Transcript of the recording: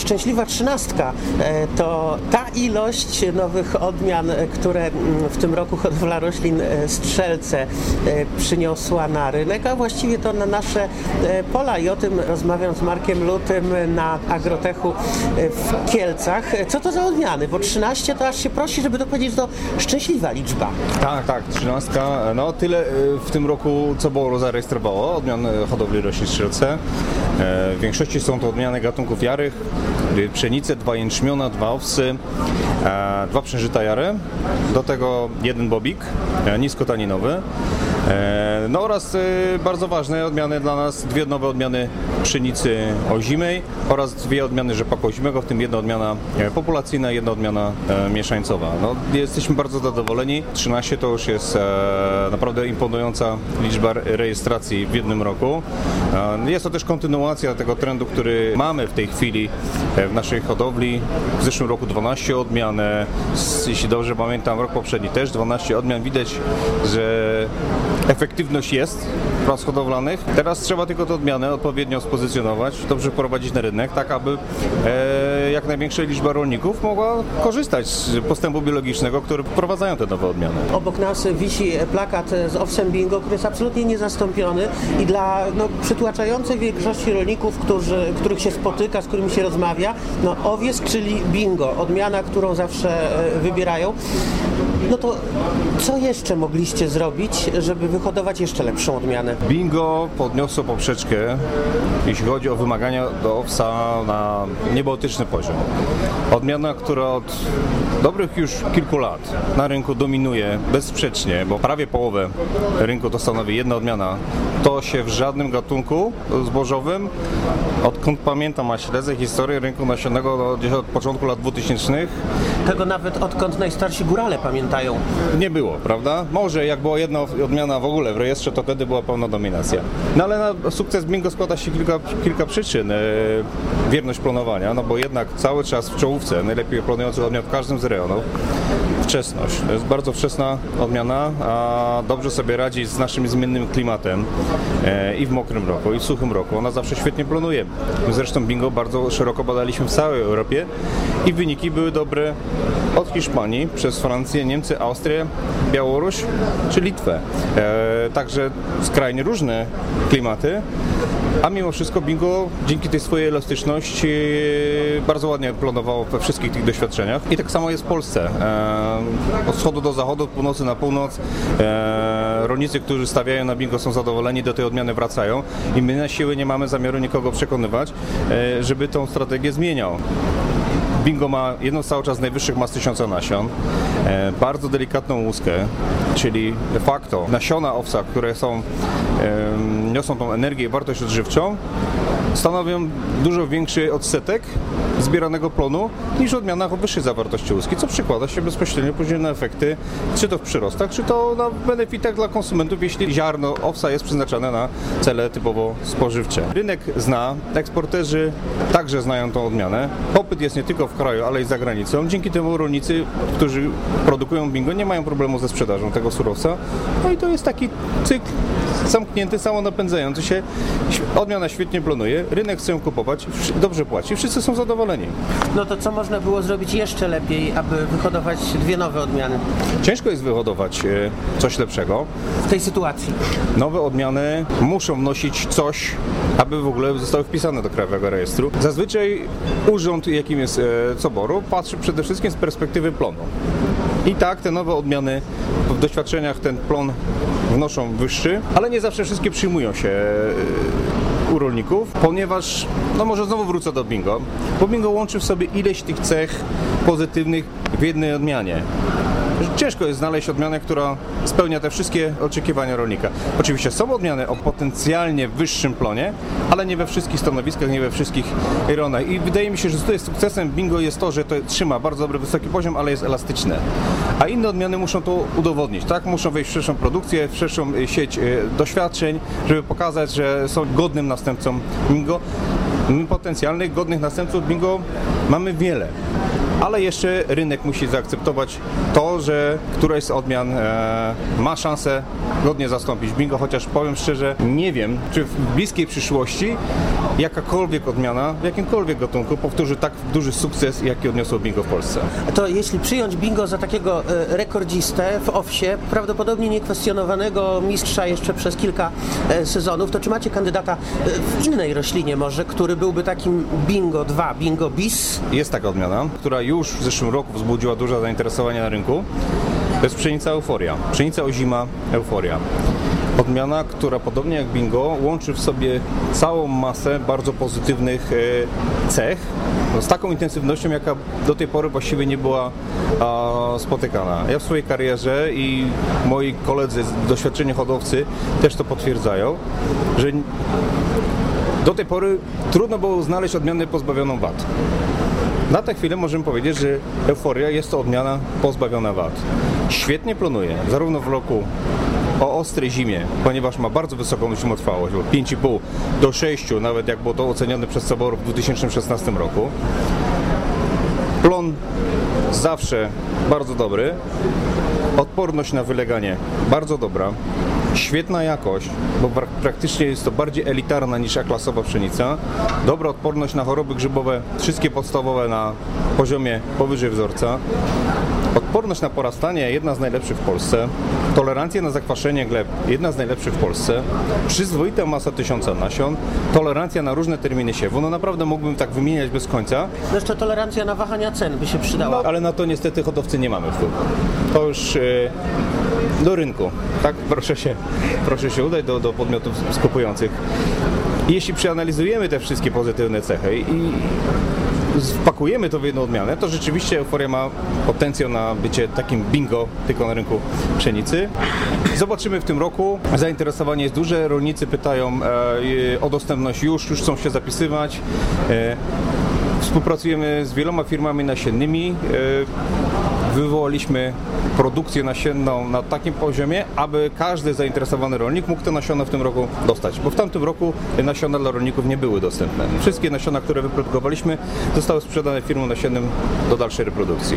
szczęśliwa trzynastka e, to ta ilość nowych odmian, e, które mm, w tym roku hodowla roślin e, Strzelce przyniosła na rynek, a właściwie to na nasze pola i o tym rozmawiam z Markiem Lutym na Agrotechu w Kielcach. Co to za odmiany? Bo 13 to aż się prosi, żeby to powiedzieć, to szczęśliwa liczba. Tak, tak, 13. No tyle w tym roku, co było zarejestrowało odmian hodowli roślin Strzelce. W większości są to odmiany gatunków jarych, pszenice, dwa jęczmiona, dwa owsy, e, dwa przeżyta jary, do tego jeden bobik, e, niskotaninowy. E, no oraz bardzo ważne odmiany dla nas, dwie nowe odmiany pszenicy ozimej oraz dwie odmiany rzepaku ozimego, w tym jedna odmiana populacyjna, jedna odmiana mieszańcowa. No, jesteśmy bardzo zadowoleni. 13 to już jest naprawdę imponująca liczba rejestracji w jednym roku. Jest to też kontynuacja tego trendu, który mamy w tej chwili w naszej hodowli. W zeszłym roku 12 odmian, e, jeśli dobrze pamiętam, rok poprzedni też 12 odmian. Widać, że efektywność jest prac hodowlanych. Teraz trzeba tylko te odmiany odpowiednio spozycjonować, dobrze prowadzić na rynek, tak aby e, jak największa liczba rolników mogła korzystać z postępu biologicznego, który wprowadzają te nowe odmiany. Obok nas wisi plakat z owsem bingo, który jest absolutnie niezastąpiony i dla no, przytłaczającej większości rolników, którzy, których się spotyka, z którymi się rozmawia, no owiec, czyli bingo, odmiana, którą zawsze e, wybierają. No to co jeszcze mogliście zrobić, żeby wyhodować jeszcze lepszą odmianę? Bingo podniosło poprzeczkę, jeśli chodzi o wymagania do owsa na niebotyczny poziom. Odmiana, która od dobrych już kilku lat na rynku dominuje bezsprzecznie, bo prawie połowę rynku to stanowi jedna odmiana, to się w żadnym gatunku zbożowym, odkąd pamiętam, a śledzę historię rynku nasionnego gdzieś od początku lat 2000. Tego nawet odkąd najstarsi górale pamiętają. Nie było, prawda? Może jak była jedna odmiana w ogóle w rejestrze, to wtedy była pełna dominacja. No ale na sukces bingo składa się kilka, kilka przyczyn. E, wierność planowania, no bo jednak cały czas w czołówce najlepiej planujących odmian w każdym z rejonów wczesność. To jest bardzo wczesna odmiana, a dobrze sobie radzi z naszym zmiennym klimatem e, i w mokrym roku, i w suchym roku. Ona zawsze świetnie planuje. Zresztą bingo bardzo szeroko badaliśmy w całej Europie i wyniki były dobre od Hiszpanii przez Francję, Niemcy, Austrię, Białoruś czy Litwę. E, także skrajnie różne klimaty, a mimo wszystko bingo dzięki tej swojej elastyczności bardzo ładnie planowało we wszystkich tych doświadczeniach. I tak samo jest w Polsce. E, od wschodu do zachodu, od północy na północ. E, rolnicy, którzy stawiają na bingo są zadowoleni, do tej odmiany wracają i my na siły nie mamy zamiaru nikogo przekonywać, żeby tą strategię zmieniał. Bingo ma jedną cały czas z najwyższych mas tysiąca nasion, e, bardzo delikatną łuskę, czyli de facto nasiona owsa, które są, niosą tą energię i wartość odżywczą, stanowią dużo większy odsetek zbieranego plonu niż odmianach o wyższej zawartości łuski, co przekłada się bezpośrednio później na efekty, czy to w przyrostach, czy to na benefitach dla konsumentów, jeśli ziarno owsa jest przeznaczane na cele typowo spożywcze. Rynek zna, eksporterzy także znają tą odmianę. Popyt jest nie tylko w kraju, ale i za granicą. Dzięki temu rolnicy, którzy produkują bingo, nie mają problemu ze sprzedażą tego surowca. No i to jest taki cykl zamknięty, samonapędzający się. Odmiana świetnie planuje, rynek chce ją kupować, dobrze płaci, wszyscy są zadowoleni. No to co można było zrobić jeszcze lepiej, aby wyhodować dwie nowe odmiany? Ciężko jest wyhodować e, coś lepszego. W tej sytuacji? Nowe odmiany muszą wnosić coś, aby w ogóle zostały wpisane do Krajowego Rejestru. Zazwyczaj urząd, jakim jest e, Coboru, patrzy przede wszystkim z perspektywy plonu. I tak te nowe odmiany w doświadczeniach ten plon wnoszą wyższy, ale nie zawsze wszystkie przyjmują się e, u rolników, ponieważ, no może znowu wrócę do bingo, bo bingo łączy w sobie ileś tych cech pozytywnych w jednej odmianie ciężko jest znaleźć odmianę, która spełnia te wszystkie oczekiwania rolnika. Oczywiście są odmiany o potencjalnie wyższym plonie, ale nie we wszystkich stanowiskach, nie we wszystkich rejonach. I wydaje mi się, że tutaj sukcesem bingo jest to, że to trzyma bardzo dobry, wysoki poziom, ale jest elastyczne. A inne odmiany muszą to udowodnić, tak? Muszą wejść w szerszą produkcję, w szerszą e, sieć e, doświadczeń, żeby pokazać, że są godnym następcą bingo. My potencjalnych, godnych następców bingo mamy wiele. Ale jeszcze rynek musi zaakceptować to, że któraś z odmian e, ma szansę godnie zastąpić bingo, chociaż powiem szczerze, nie wiem, czy w bliskiej przyszłości jakakolwiek odmiana w jakimkolwiek gatunku powtórzy tak duży sukces, jaki odniosło bingo w Polsce. To jeśli przyjąć bingo za takiego e, rekordzistę w OWSie, prawdopodobnie niekwestionowanego mistrza jeszcze przez kilka e, sezonów, to czy macie kandydata e, w innej roślinie może, który byłby takim bingo 2, bingo bis? Jest taka odmiana, która już w zeszłym roku wzbudziła duże zainteresowanie na rynku. To jest pszenica euforia. Pszenica ozima euforia. Odmiana, która podobnie jak bingo łączy w sobie całą masę bardzo pozytywnych e, cech no, z taką intensywnością, jaka do tej pory właściwie nie była spotykana. Ja w swojej karierze i moi koledzy, doświadczeni hodowcy też to potwierdzają, że do tej pory trudno było znaleźć odmianę pozbawioną wad. Na tę chwilę możemy powiedzieć, że euforia jest to odmiana pozbawiona wad. Świetnie plonuje, zarówno w roku o ostrej zimie, ponieważ ma bardzo wysoką zimotrwałość, bo 5,5 do 6, nawet jak było to ocenione przez Saborów w 2016 roku. Plon zawsze bardzo dobry, odporność na wyleganie bardzo dobra, świetna jakość, bo prak- praktycznie jest to bardziej elitarna niż klasowa pszenica, dobra odporność na choroby grzybowe, wszystkie podstawowe na poziomie powyżej wzorca, odporność na porastanie jedna z najlepszych w Polsce, tolerancja na zakwaszenie gleb jedna z najlepszych w Polsce, przyzwoita masa tysiąca nasion, tolerancja na różne terminy siewu, no naprawdę mógłbym tak wymieniać bez końca, No jeszcze tolerancja na wahania cen by się przydała. no, ale na to niestety hodowcy nie mamy wpływu. To już e, do rynku, tak? Proszę się, proszę się udać do, do podmiotów skupujących. Jeśli przeanalizujemy te wszystkie pozytywne cechy i wpakujemy to w jedną odmianę, to rzeczywiście euforia ma potencjał na bycie takim bingo tylko na rynku pszenicy. Zobaczymy w tym roku. Zainteresowanie jest duże. Rolnicy pytają e, o dostępność już, już chcą się zapisywać. E, Współpracujemy z wieloma firmami nasiennymi. E, Wywołaliśmy produkcję nasienną na takim poziomie, aby każdy zainteresowany rolnik mógł te nasiona w tym roku dostać, bo w tamtym roku nasiona dla rolników nie były dostępne. Wszystkie nasiona, które wyprodukowaliśmy, zostały sprzedane firmom nasiennym do dalszej reprodukcji.